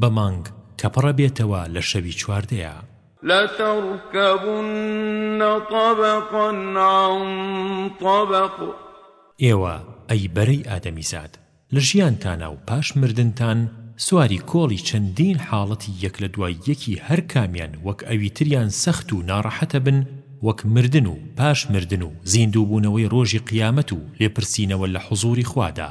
بە مانگ کە پڕە بێتەوە لە شەوی چواردەیا. لترکبن طبقا عن طبق. ئێوە ئەی بەرەی ئادەمیزاد لە ژیانتانا و پاش مردنتان سواری کۆڵی چەندین حاڵەتی یەک لە دوای یەکی هەر کامیان وەک ئەوی تریان سەخت و ناڕەحەتە بن وەک مردن و پاش مردن و زیندووبوونەوەی ڕۆژی قیامەت و لێپرسینەوە لە حوزووری خوادا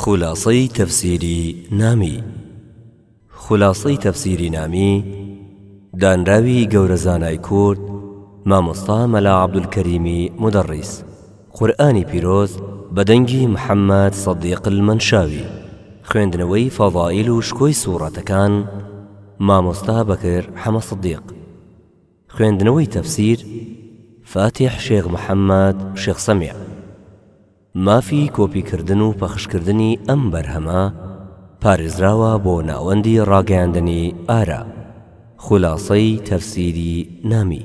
خولاسەی تەفسیری نامی خولاسەی تەفسیری نامی دانراوی گەورە زانای کورد مامۆستا مەلا عەبدولکەریمی مودەڕیس قورئانی پیرۆز بە دەنگی محەممەد سەدیق المەنشاوی خوێندنەوەی فەزائیل و شکۆی سوڕەتەکان مامۆستا بەکر حەمە سەدیق خوێندنەوەی تەفسیر فاتیح شێخ محەممەد شێخ سەمیع مافی کۆپی کردن و پەخشکردنی ئەم بەرهەمە پارێزراوە بۆ ناوەندی ڕاگەیاندنی ئارا خولاسەی تەفسیری نامی.